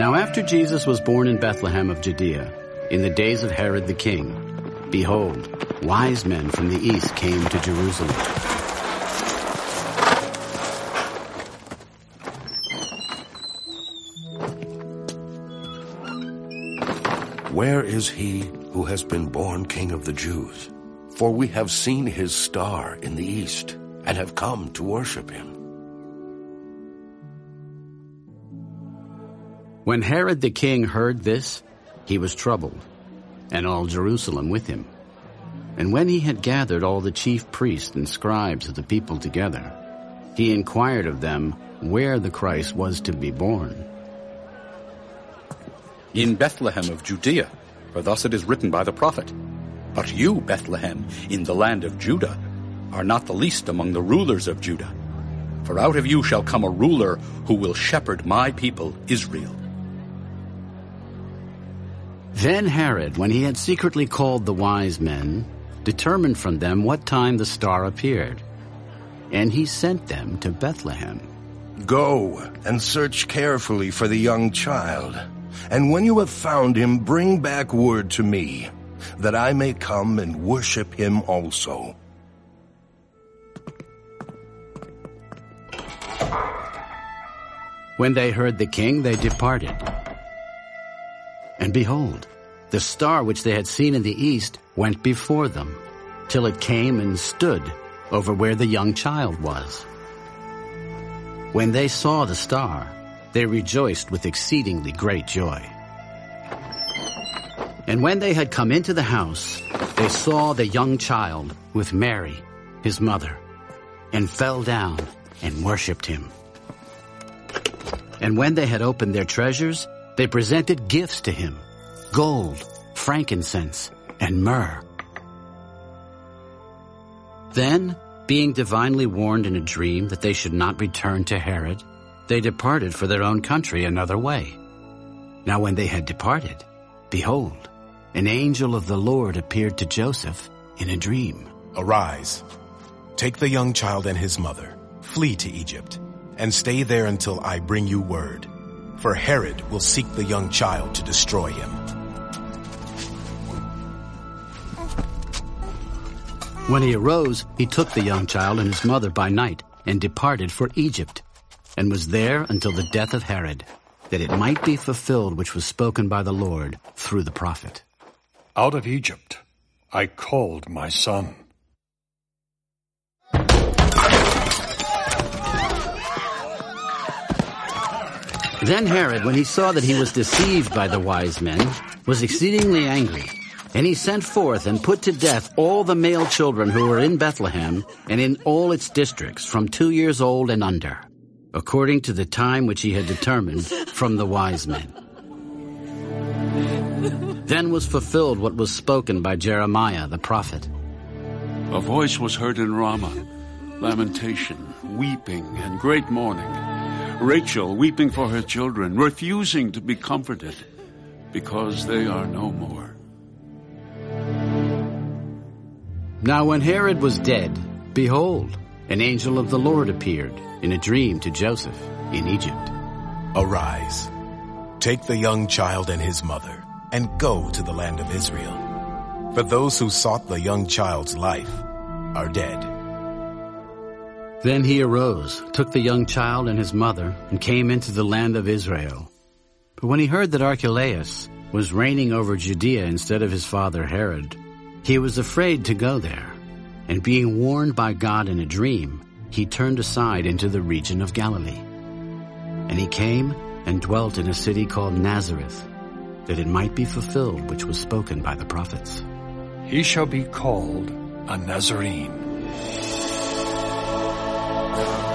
Now after Jesus was born in Bethlehem of Judea, in the days of Herod the king, behold, wise men from the east came to Jerusalem. Where is he who has been born King of the Jews? For we have seen his star in the east and have come to worship him. When Herod the king heard this, he was troubled, and all Jerusalem with him. And when he had gathered all the chief priests and scribes of the people together, he inquired of them where the Christ was to be born. In Bethlehem of Judea, for thus it is written by the prophet. But you, Bethlehem, in the land of Judah, are not the least among the rulers of Judah. For out of you shall come a ruler who will shepherd my people Israel. Then Herod, when he had secretly called the wise men, determined from them what time the star appeared. And he sent them to Bethlehem. Go and search carefully for the young child. And when you have found him, bring back word to me, that I may come and worship him also. When they heard the king, they departed. And behold, the star which they had seen in the east went before them, till it came and stood over where the young child was. When they saw the star, they rejoiced with exceedingly great joy. And when they had come into the house, they saw the young child with Mary, his mother, and fell down and worshipped him. And when they had opened their treasures, they presented gifts to him, gold, frankincense, and myrrh. Then, being divinely warned in a dream that they should not return to Herod, they departed for their own country another way. Now when they had departed, behold, an angel of the Lord appeared to Joseph in a dream. Arise, take the young child and his mother, flee to Egypt, and stay there until I bring you word. For Herod will seek the young child to destroy him. When he arose, he took the young child and his mother by night and departed for Egypt, and was there until the death of Herod, that it might be fulfilled which was spoken by the Lord through the prophet. Out of Egypt I called my son. Then Herod, when he saw that he was deceived by the wise men, was exceedingly angry. And he sent forth and put to death all the male children who were in Bethlehem and in all its districts from two years old and under, according to the time which he had determined from the wise men. Then was fulfilled what was spoken by Jeremiah the prophet. A voice was heard in Ramah, lamentation, weeping, and great mourning. Rachel weeping for her children, refusing to be comforted, because they are no more. Now when Herod was dead, behold, an angel of the Lord appeared in a dream to Joseph in Egypt. Arise, take the young child and his mother, and go to the land of Israel. For those who sought the young child's life are dead. Then he arose, took the young child and his mother, and came into the land of Israel. But when he heard that Archelaus was reigning over Judea instead of his father Herod, he was afraid to go there, and being warned by God in a dream, he turned aside into the region of Galilee. And he came and dwelt in a city called Nazareth, that it might be fulfilled which was spoken by the prophets. He shall be called a Nazarene. Lord.